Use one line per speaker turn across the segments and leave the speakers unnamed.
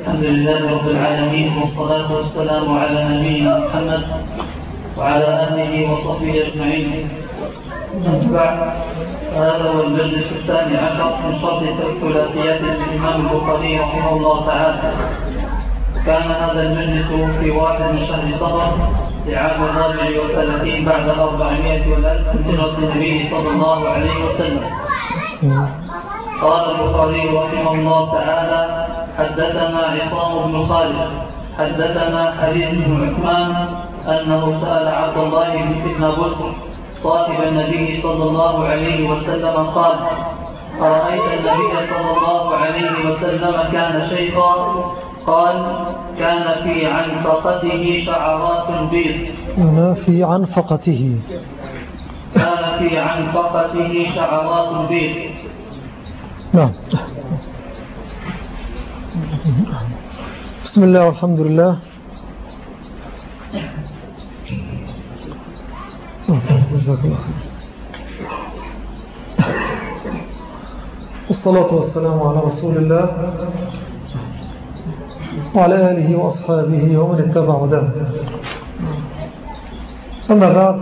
الحمد لله رب العالمين والصلاة والسلام على نبينا محمد وعلى آله وصحبه أجمعين. بعد هذا هو المجلس الثاني عشر من شرط ثلاثيات الإمام البخاري رحمه الله تعالى. كان هذا المجلس في واحد من شهر صفر لعام الرابع والثلاثين بعد الأربعمائة والألف من هجرة النبي صلى الله عليه وسلم. قال البخاري رحمه الله تعالى حدثنا عصام بن خالد حدثنا حديث بن عثمان أنه سأل عبد الله بن بشر صاحب النبي صلى الله عليه وسلم قال أرأيت النبي صلى الله عليه وسلم كان شيخا؟ قال كان في عنفقته شعرات بيض.
كان في عنفقته.
كان في عنفقته شعرات بيض.
نعم. بسم الله والحمد لله. والصلاة والسلام على رسول الله وعلى آله وأصحابه ومن اتبع هداه. أما بعد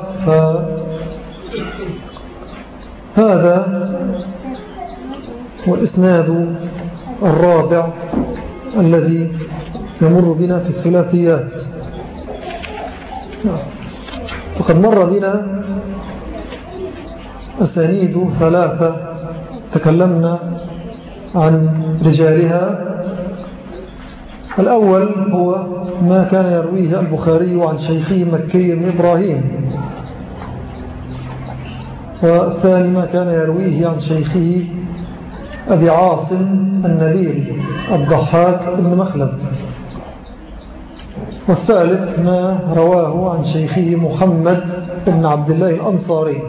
فهذا هو الإسناد الرابع الذي يمر بنا في الثلاثيات. فقد مر بنا أسانيد ثلاثة. تكلمنا عن رجالها. الأول هو ما كان يرويه البخاري عن شيخه مكي بن إبراهيم. والثاني ما كان يرويه عن شيخه أبي عاصم النبيل الضحاك بن مخلد. والثالث ما رواه عن شيخه محمد بن عبد الله الأنصاري.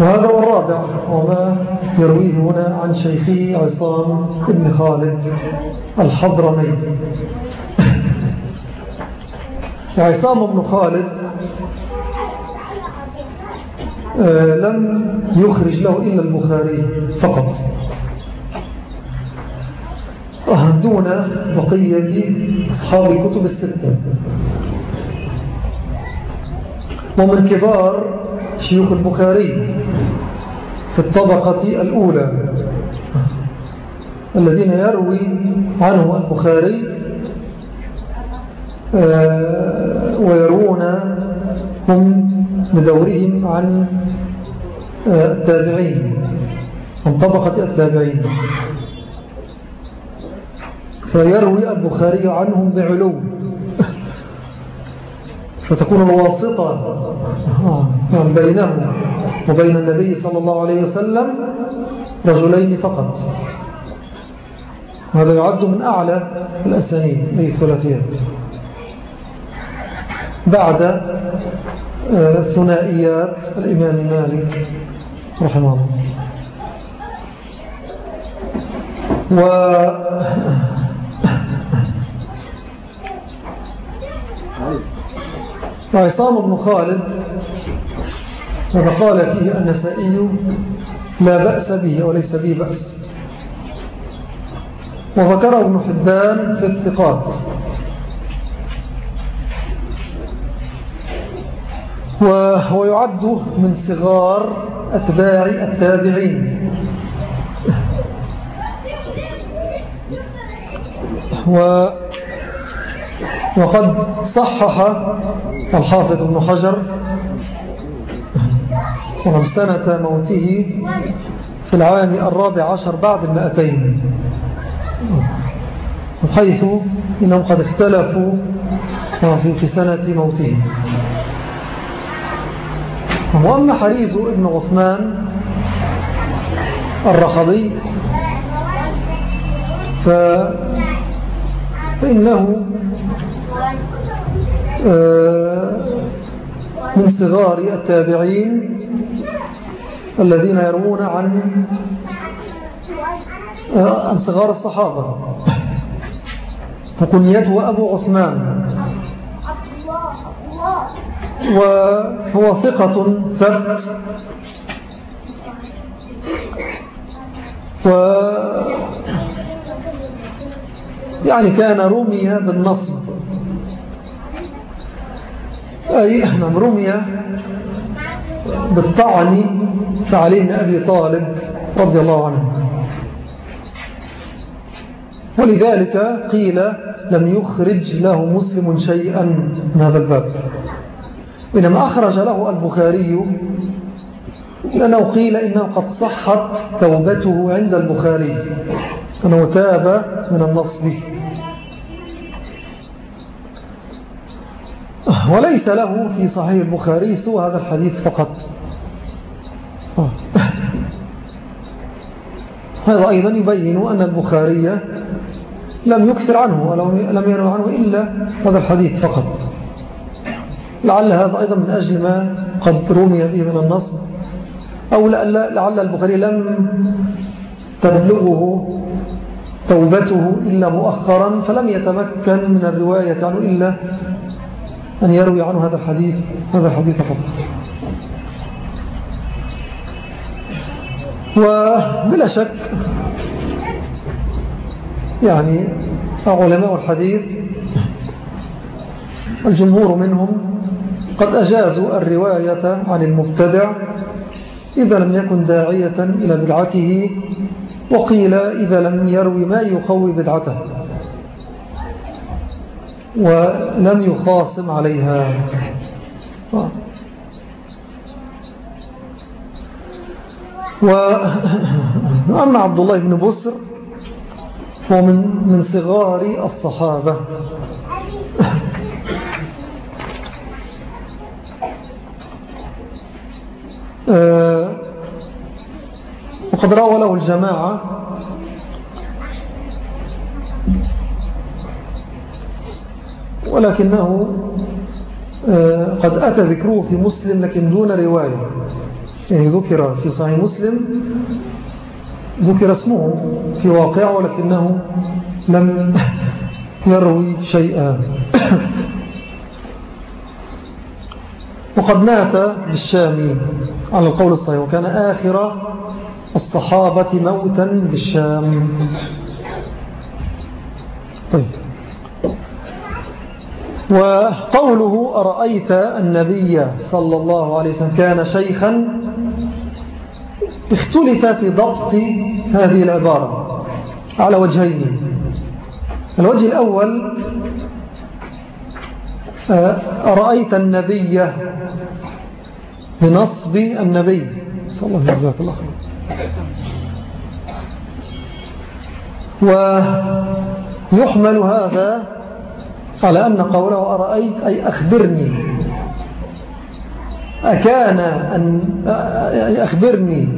وهذا هو الرابع وما يرويه هنا عن شيخه عصام بن خالد الحضرمي. وعصام بن خالد لم يخرج له إلا البخاري فقط. دون بقية أصحاب الكتب الستة. ومن كبار شيوخ البخاري في الطبقة الأولى الذين يروي عنه البخاري آه، ويروون هم بدورهم عن آه، التابعين عن طبقة التابعين. فيروي البخاري عنهم بعلو. فتكون الواسطة آه، نعم، بينه وبين النبي صلى الله عليه وسلم رجلين فقط. هذا يعد من أعلى الأسانيد أي الثلاثيات. بعد آه، ثنائيات الإمام مالك. رحمه الله. و وعصام بن خالد وقال فيه النسائي لا بأس به وليس به بأس. وذكره ابن حبان في الثقات. وهو يعد من صغار أتباع التابعين. و وقد صحح الحافظ ابن حجر سنة موته في العام الرابع عشر بعد المائتين حيث إنهم قد اختلفوا في سنة موته. وأما حريز ابن عثمان الرخضي فإنه آه، من صغار التابعين الذين يروون عن آه، عن صغار الصحابة. وكنيته أبو عثمان. وهو ثقة ثبت. و يعني كان رمي بالنصب أي نعم رمي بالطعن فعلي بن أبي طالب رضي الله عنه. ولذلك قيل لم يخرج له مسلم شيئا من هذا الباب. إنما أخرج له البخاري. لأنه قيل إنه قد صحت توبته عند البخاري. أنه تاب من النصب. وليس له في صحيح البخاري سوى هذا الحديث فقط. هذا أيضا يبين أن البخاري لم يكثر عنه ولم يروي عنه إلا هذا الحديث فقط. لعل هذا أيضا من أجل ما قد رمي به من النصب. أو لعل البخاري لم تبلغه توبته إلا مؤخرا فلم يتمكن من الرواية عنه إلا أن يروي عنه هذا الحديث هذا الحديث فقط. وبلا شك يعني علماء الحديث الجمهور منهم قد أجازوا الرواية عن المبتدع إذا لم يكن داعية إلى بدعته وقيل إذا لم يروي ما يقوي بدعته ولم يخاصم عليها. وأما عبد الله بن بصر هو من صغار الصحابة آه، وقد روى له الجماعة ولكنه آه، قد أتى ذكره في مسلم لكن دون رواية. يعني ذكر في صحيح مسلم ذكر اسمه في واقع ولكنه لم يروي شيئا. وقد مات بالشام على القول الصحيح. وكان آخر الصحابة موتا بالشام. طيب. وقوله أرأيت النبي صلى الله عليه وسلم كان شيخا؟ اختلف في ضبط هذه العبارة. على وجهين. الوجه الأول أرأيت النبي بنصب النبي؟ صلى الله عليه وسلم. ويحمل هذا على أن قوله أرأيت أي أخبرني. أكان أن أخبرني.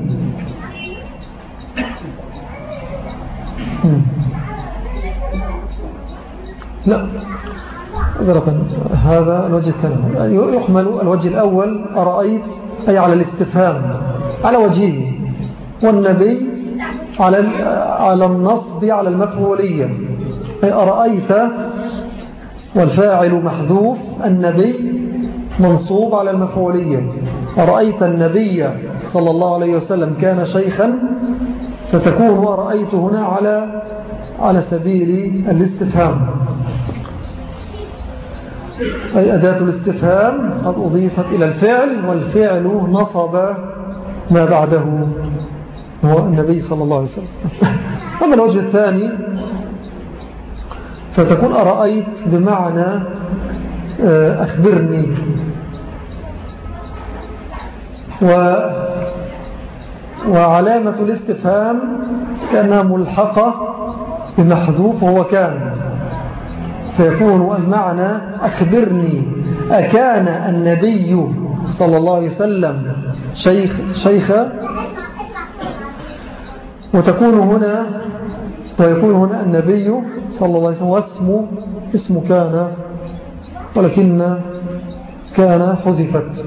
لا. هذا الوجه الثاني. يحمل الوجه الأول أرأيت؟ أي على الاستفهام على وجهه. والنبي على على النصب على المفعولية. أي أرأيت؟ والفاعل محذوف النبي منصوب على المفعولية. أرأيت النبي صلى الله عليه وسلم كان شيخا فتكون أرأيت هنا على على سبيل الاستفهام. أي أداة الاستفهام قد أضيفت إلى الفعل والفعل نصب ما بعده هو النبي صلى الله عليه وسلم. أما الوجه الثاني فتكون أرأيت بمعنى آه، أخبرني. و وعلامة الاستفهام كأنها ملحقة بمحذوف وهو كان. فيكون المعنى أخبرني أكان النبي صلى الله عليه وسلم شيخ شيخا وتكون هنا ويكون هنا النبي صلى الله عليه وسلم واسمه اسم كان ولكن كان حذفت.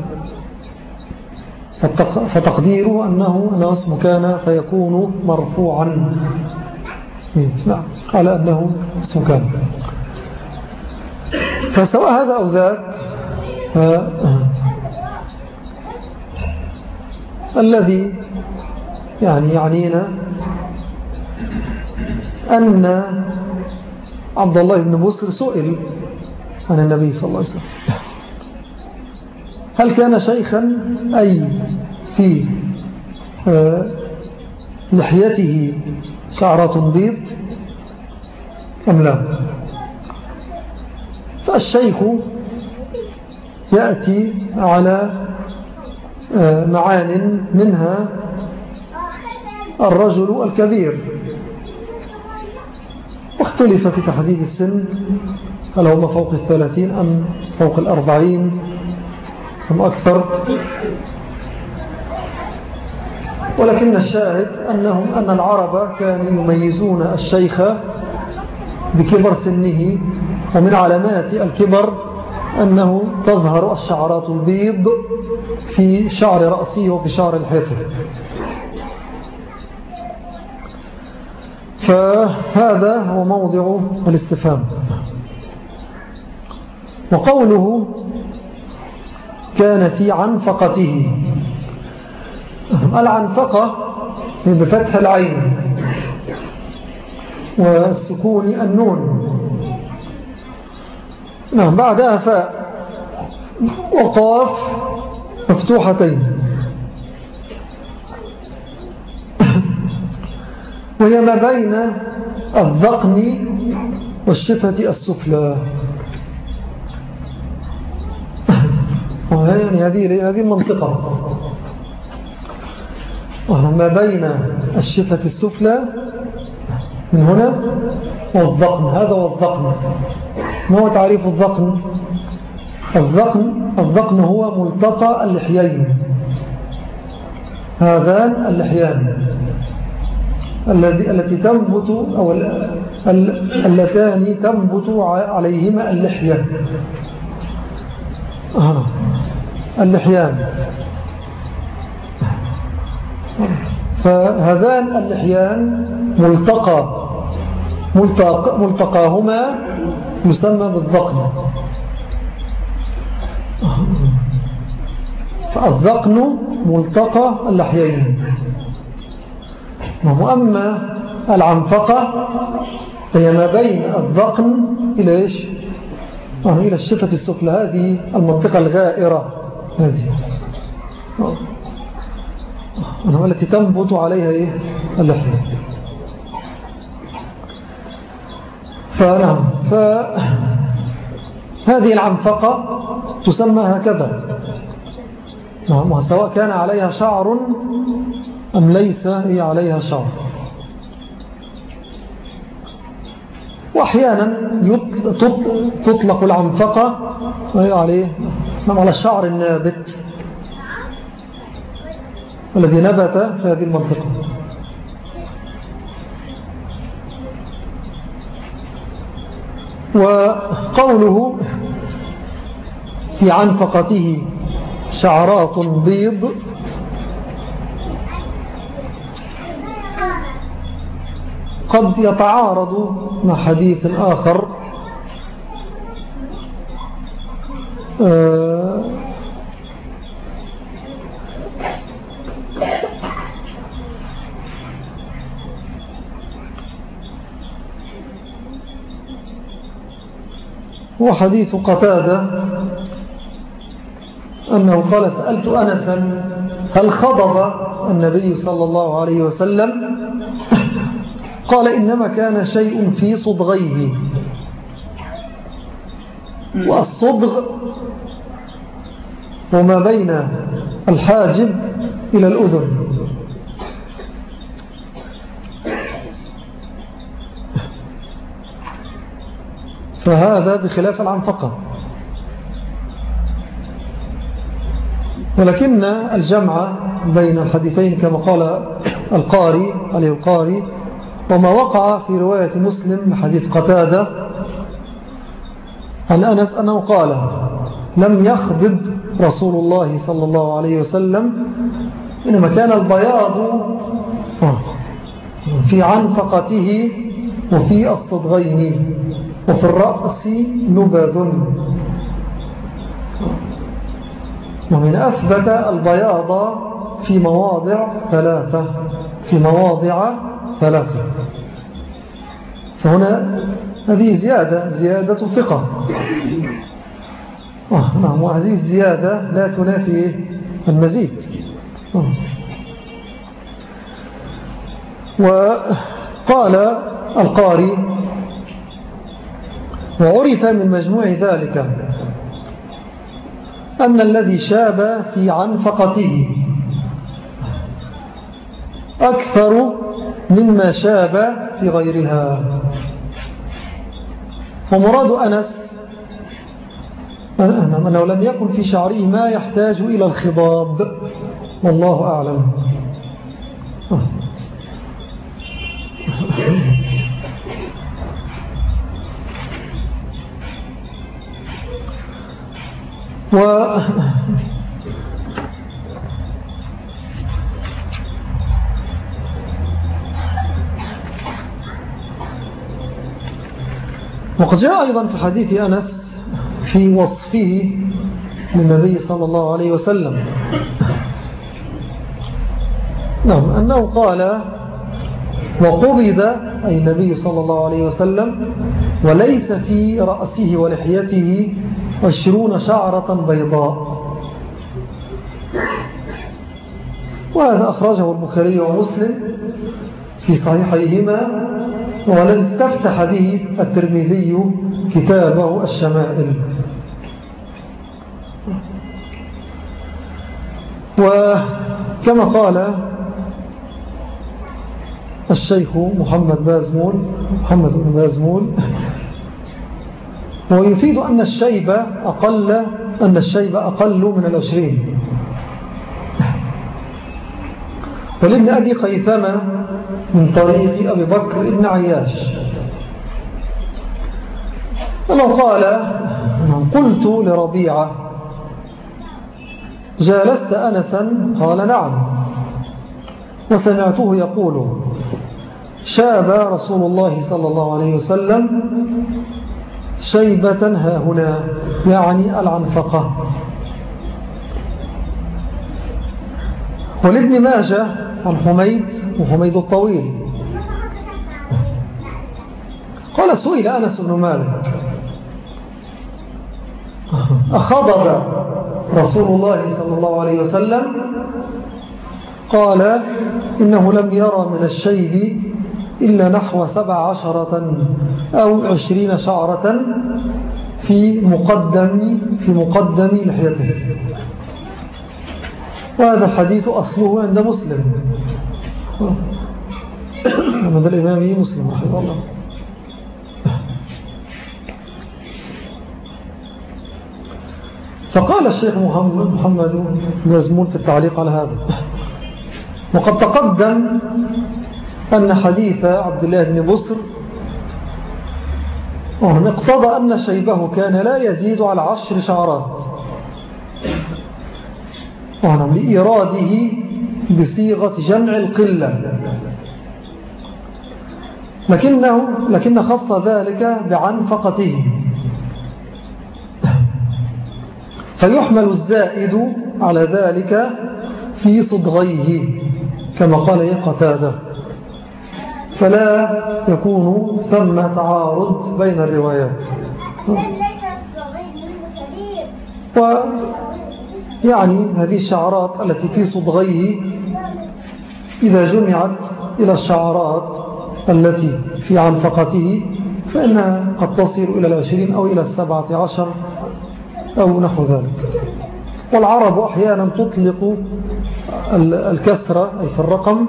فتقديره أنه أنه اسم كان فيكون مرفوعا. نعم على أنه اسم كان. فسواء هذا أو ذاك الذي يعني يعنينا أن عبد الله بن بصر سئل عن النبي صلى الله عليه وسلم. هل كان شيخا أي في آه، لحيته شعرات بيض؟ أم لا؟ فالشيخ يأتي على آه، معان منها الرجل الكبير. واختلف في تحديد السن هل هم فوق الثلاثين أم فوق الأربعين أم أكثر. ولكن الشاهد أنهم أن العرب كانوا يميزون الشيخ بكبر سنه ومن علامات الكبر أنه تظهر الشعرات البيض في شعر رأسه وفي شعر الحيطة. فهذا هو موضع الاستفهام. وقوله كان في عنفقته. العنفقة بفتح العين والسكون النون. نعم بعدها فاء وقاف مفتوحتين. وهي ما بين الذقن والشفة السفلى. يعني هذه هذه المنطقة ما بين الشفة السفلى من هنا والذقن هذا هو الذقن. ما هو تعريف الذقن؟ الذقن الذقن هو ملتقى اللحيين. هذان اللحيان. التي تنبت أو اللتان تنبت عليهما اللحية. اللحيان. فهذان اللحيان ملتقى ملتقاهما يسمى بالذقن. فالذقن ملتقى اللحيين. وأما العنفقة هي ما بين الذقن إلى إيش؟ آه، إلى الشفة السفلى هذه المنطقة الغائرة. هذه. التي تنبت عليها إيه؟ اللحية. فنعم. فهذه العنفقة تسمى هكذا. نعم سواء كان عليها شعر أم ليس هي عليها شعر. وأحيانا تطلق العنفقة وهي عليه نعم على الشعر النابت الذي نبت في هذه المنطقة. وقوله في عنفقته شعرات بيض. قد يتعارض مع حديث آخر. آه، هو حديث قتادة أنه قال سألت أنسا هل خضب النبي صلى الله عليه وسلم؟ قال إنما كان شيء في صدغيه. والصدغ وما بين الحاجب إلى الأذن. فهذا بخلاف العنفقة ولكن الجمع بين الحديثين كما قال القاري عليه القاري وما وقع في رواية مسلم حديث قتادة عن أنس أنه قال لم يخضب رسول الله صلى الله عليه وسلم إنما كان البياض في عنفقته وفي الصدغين. وفي الرأس نبذ. ومن أثبت البياض في مواضع ثلاثة في مواضع ثلاثة. فهنا هذه زيادة زيادة ثقة. آه نعم وهذه الزيادة لا تنافي المزيد. آه. وقال القاري وعرف من مجموع ذلك أن الذي شاب في عنفقته أكثر مما شاب في غيرها. ومراد أنس أنه لم يكن في شعره ما يحتاج إلى الخضاب. والله أعلم. و وقد جاء أيضا في حديث أنس في وصفه للنبي صلى الله عليه وسلم. نعم أنه قال وقبض أي النبي صلى الله عليه وسلم وليس في رأسه ولحيته عشرون شعرة بيضاء. وهذا أخرجه البخاري ومسلم في صحيحيهما ولن استفتح به الترمذي كتابه الشمائل. وكما قال الشيخ محمد بازمول محمد بن بازمول ويفيد أن الشيبة أقل أن الشيبة أقل من العشرين. ولابن أبي خيثمة من طريق أبي بكر ابن عياش. أنه قال قلت لربيعة جالست أنسا؟ قال نعم. وسمعته يقول شاب رسول الله صلى الله عليه وسلم شيبة ها هنا يعني العنفقة. ولابن ماجه عن حميد وحميد الطويل. قال سئل أنس بن مالك أخضب رسول الله صلى الله عليه وسلم؟ قال إنه لم يرى من الشيب إلا نحو سبع عشرة أو عشرين شعرة في مقدم في مقدم لحيته. وهذا الحديث أصله عند مسلم. هذا الإمام مسلم رحمه الله. فقال الشيخ محمد, محمد مزمون في التعليق على هذا. وقد تقدم أن حديث عبد الله بن بصر اقتضى أن شيبه كان لا يزيد على عشر شعرات. لإراده بصيغة جمع القلة. لكنه لكن خص ذلك بعنفقته. فيحمل الزائد على ذلك في صدغيه كما قال قتاده فلا يكون ثم تعارض بين الروايات. ويعني هذه الشعرات التي في صدغيه إذا جمعت إلى الشعرات التي في عنفقته فإنها قد تصل إلى العشرين أو إلى السبعة عشر أو نحو ذلك. والعرب أحيانا تطلق الكسرة أي في الرقم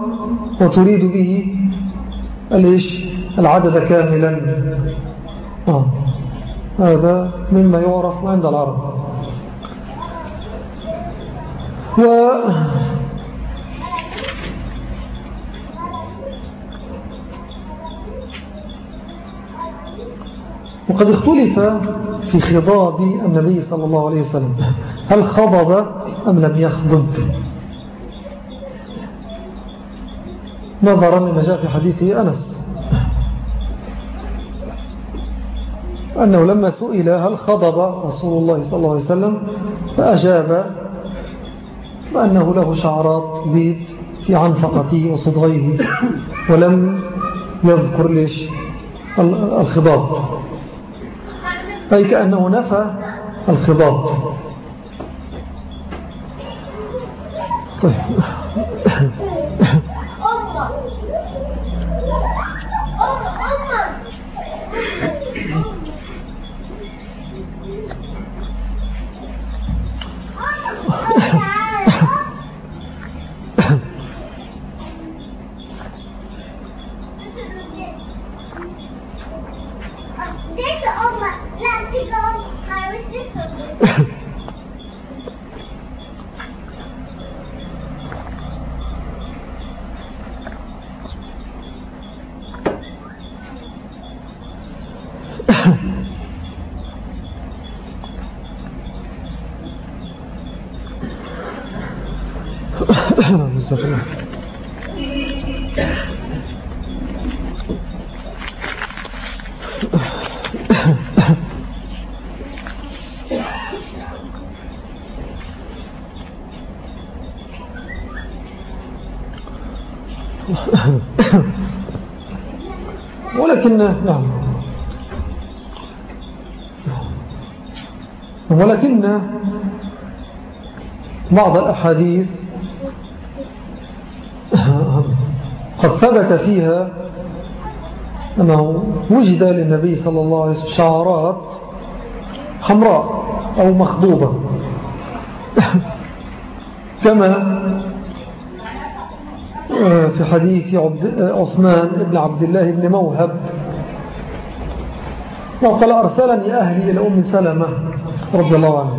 وتريد به الإيش العدد كاملا. آه. هذا مما يعرف عند العرب. و وقد اختلف في خضاب النبي صلى الله عليه وسلم. هل خضب أم لم يخضب؟ نظرا لما جاء في حديث أنس. أنه لما سئل هل خضب رسول الله صلى الله عليه وسلم فأجاب بأنه له شعرات بيت في عنفقته وصدغيه ولم يذكر ليش؟ الخضاب. أي كأنه نفى الخضاب. طيب. جزاك الله ولكن نعم. ولكن بعض الأحاديث قد ثبت فيها أنه وجد للنبي صلى الله عليه وسلم شعرات حمراء أو مخضوبة. كما في حديث عثمان بن عبد الله بن موهب. وقال أرسلني أهلي إلى أم سلمة رضي الله عنه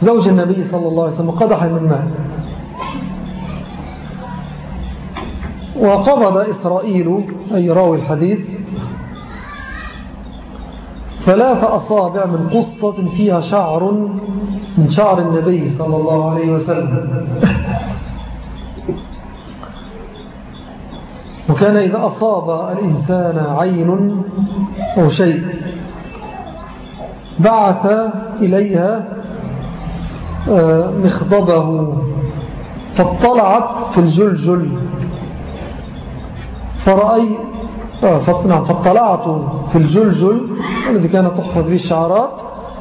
زوج النبي صلى الله عليه وسلم قدح من ماء وقبض إسرائيل أي راوي الحديث ثلاث أصابع من قصة فيها شعر من شعر النبي صلى الله عليه وسلم. وكان إذا أصاب الإنسان عين أو شيء بعث إليها آه، مخضبه فاطلعت في الجلجل. فرأي آه، نعم فاطلعت في الجلجل الذي كانت تحفظ به الشعرات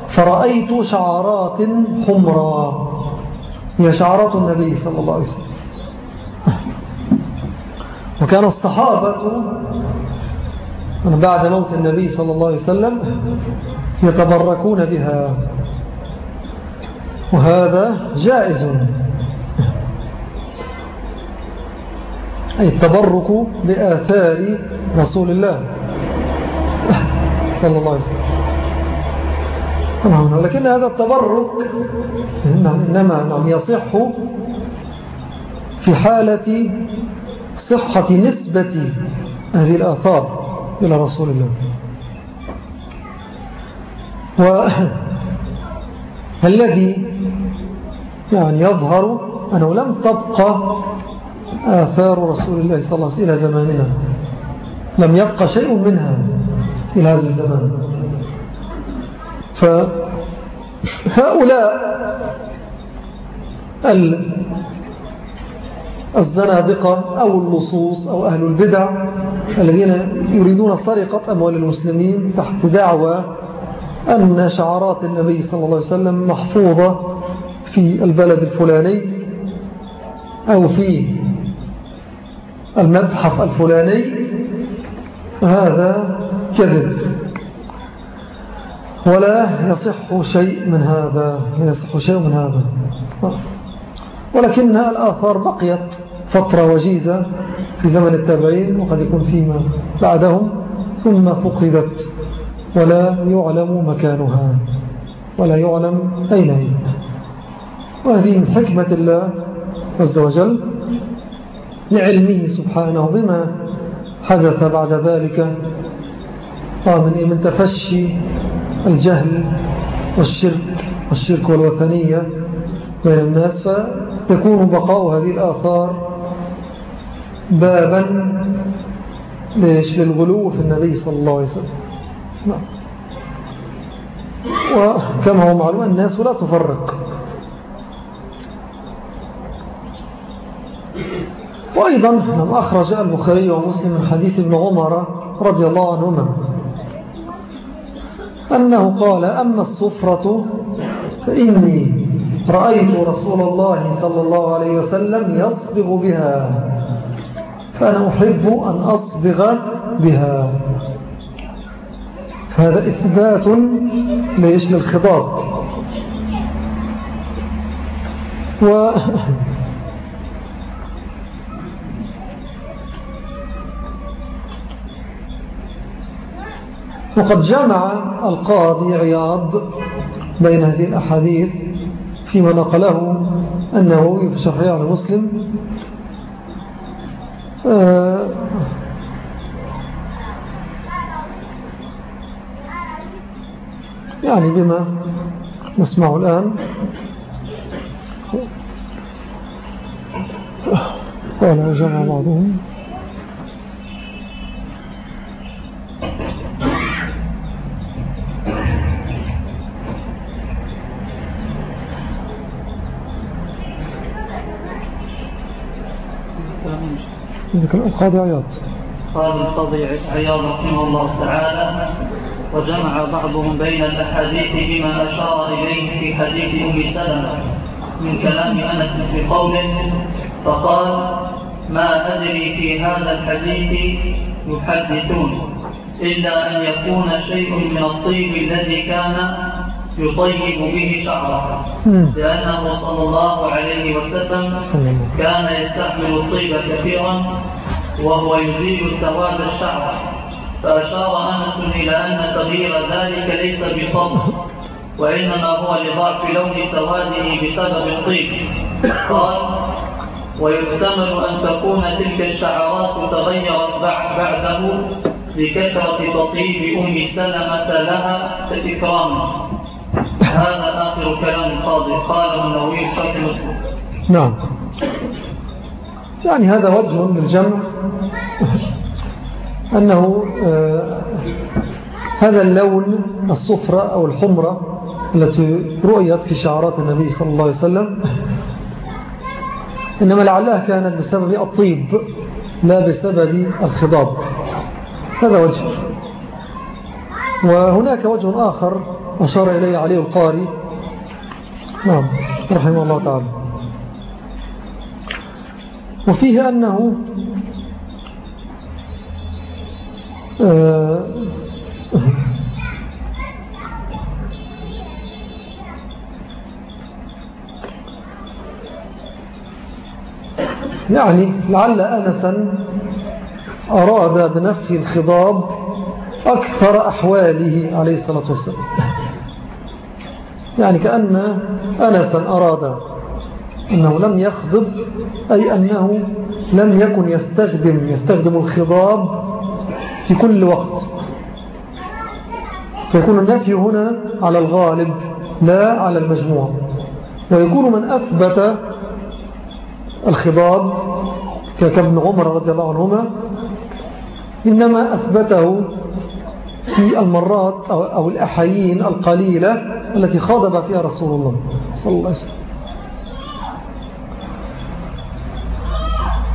فرأيت شعرات حمراء هي شعرات النبي صلى الله عليه وسلم. وكان الصحابة بعد موت النبي صلى الله عليه وسلم يتبركون بها. وهذا جائز. أي التبرك بآثار رسول الله. صلى الله عليه وسلم. نعم لكن هذا التبرك إنما نعم يصح في حالة صحة نسبة هذه الآثار إلى رسول الله. والذي يعني يظهر أنه لم تبقى آثار رسول الله صلى الله عليه وسلم إلى زماننا. لم يبقى شيء منها إلى هذا الزمان. فهؤلاء الزنادقة أو اللصوص أو أهل البدع الذين يريدون سرقة أموال المسلمين تحت دعوة أن شعارات النبي صلى الله عليه وسلم محفوظة في البلد الفلاني أو في المتحف الفلاني هذا كذب. ولا يصح شيء من هذا لا يصح شيء من هذا. ولكن الآثار بقيت فترة وجيزة في زمن التابعين وقد يكون فيما بعدهم ثم فقدت. ولا يعلم مكانها ولا يعلم أين هي. وهذه من حكمة الله عز وجل. لعلمه سبحانه بما حدث بعد ذلك. من من تفشي الجهل والشرك والشرك والوثنية بين الناس فيكون بقاء هذه الآثار بابا للغلو في النبي صلى الله عليه وسلم. نعم. وكما هو معلوم الناس لا تفرق. وأيضا أخرج البخاري ومسلم من حديث ابن عمر رضي الله عنهما أنه قال أما الصفرة فإني رأيت رسول الله صلى الله عليه وسلم يصبغ بها فأنا أحب أن أصبغ بها. هذا إثبات ليش للخضاب. و وقد جمع القاضي عياض بين هذه الأحاديث فيما نقله النووي في شرحه على مسلم. آه، يعني بما نسمعه الآن. قال جمع بعضهم. ذكر القاضي عياض.
قال القاضي عياض رحمه الله تعالى وجمع بعضهم بين الأحاديث بما أشار إليه في حديث أم سلمة من كلام أنس في قوله فقال ما أدري في هذا الحديث يحدثون إلا أن يكون شيء من الطيب الذي كان يطيب به شعره لأنه صلى الله عليه وسلم. كان يستعمل الطيب كثيرا وهو يزيل سواد الشعر. فأشار أنس إلى أن تغيير ذلك ليس بصبر وإنما هو لضعف لون سواده بسبب الطيب. قال ويحتمل أن تكون تلك الشعرات تغيرت بعده لكثرة تطيب أم سلمة لها إكراما هذا آخر كلام القاضي قاله النووي في مسلم.
نعم. يعني هذا وجه للجمع أنه آه هذا اللون الصفرة أو الحمرة التي رؤيت في شعرات النبي صلى الله عليه وسلم. إنما لعلها كانت بسبب الطيب لا بسبب الخضاب. هذا وجه. وهناك وجه آخر أشار إليه عليه القاري. نعم رحمه الله تعالى. وفيه أنه آه يعني لعل أنسا أراد بنفي الخضاب أكثر أحواله عليه الصلاة والسلام. يعني كأن أنسا أراد أنه لم يخضب أي أنه لم يكن يستخدم يستخدم الخضاب في كل وقت. فيكون النفي هنا على الغالب لا على المجموع. ويكون من أثبت الخضاب كابن عمر رضي الله عنهما إنما أثبته في المرات أو الأحيين القليلة التي خاضب فيها رسول الله صلى الله عليه وسلم.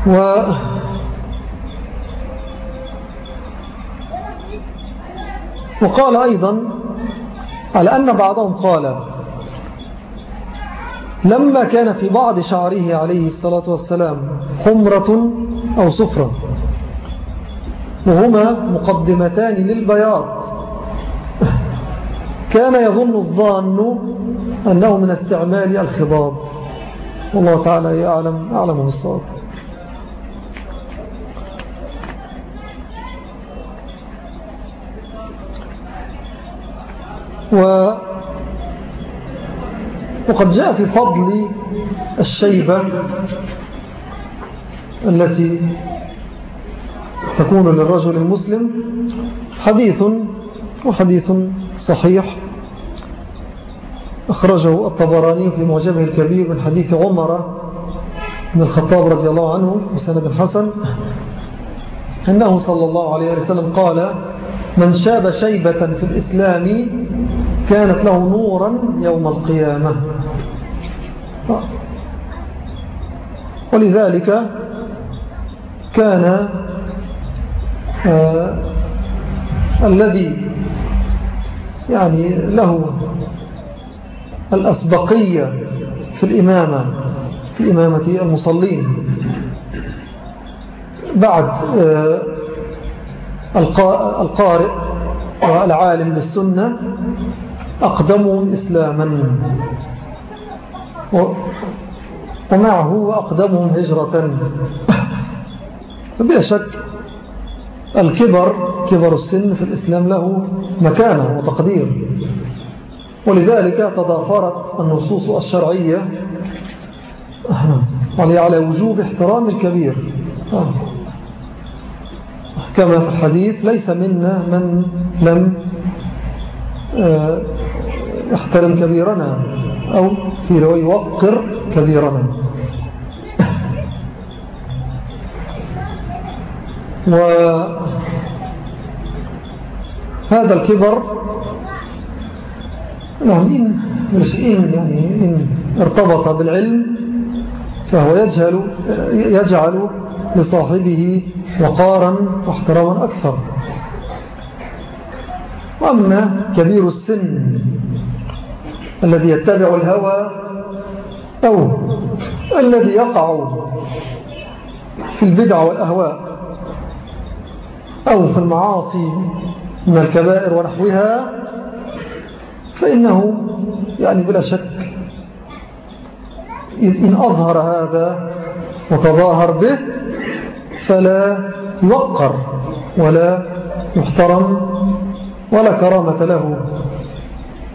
و وقال أيضا على أن بعضهم قال لما كان في بعض شعره عليه الصلاة والسلام حمرة أو صفرة وهما مقدمتان للبياض. كان يظن الظان أنه من استعمال الخضاب. والله تعالى يعلم أعلم بالصواب و وقد جاء في فضل الشيبة التي تكون للرجل المسلم حديث وحديث صحيح. أخرجه الطبراني في معجبه الكبير من حديث عمر بن الخطاب رضي الله عنه بسند الحسن أنه صلى الله عليه وسلم قال من شاب شيبة في الإسلام كانت له نورا يوم القيامة. ولذلك كان آه الذي يعني له الأسبقية في الإمامة في إمامة المصلين. بعد آه القارئ والعالم للسنة أقدمهم إسلاما. ومعه وأقدمهم هجرة. بلا شك الكبر كبر السن في الإسلام له مكانة وتقدير. ولذلك تضافرت النصوص الشرعية على وجوب احترام الكبير. كما في الحديث ليس منا من لم يحترم كبيرنا أو في رواية يوقر كبيرنا. وهذا الكبر نعم إن, إن, يعني إن ارتبط بالعلم فهو يجهل يجعل لصاحبه وقارا واحتراما أكثر. وأما كبير السن الذي يتبع الهوى أو الذي يقع في البدع والأهواء أو في المعاصي من الكبائر ونحوها فإنه يعني بلا شك إن أظهر هذا وتظاهر به فلا يوقر ولا يحترم ولا كرامة له.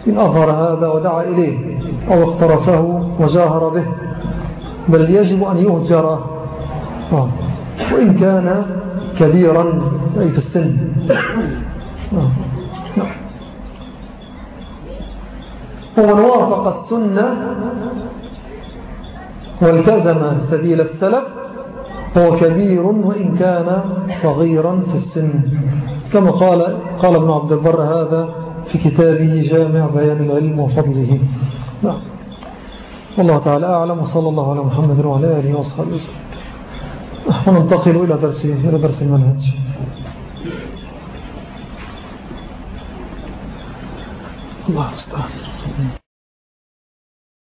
إن أظهر هذا ودعا إليه أو اقترفه وجاهر به بل يجب أن يهجر آه. وإن كان كبيرا أي في السن آه. ومن وافق السنة والتزم سبيل السلف هو كبير وإن كان صغيرا في السن كما قال قال ابن عبد البر هذا في كتابه جامع بيان العلم وفضله. نعم. والله تعالى أعلم وصلى الله على محمد وعلى آله وصحبه وسلم. وننتقل إلى درس, إلى درس المنهج. الله استعان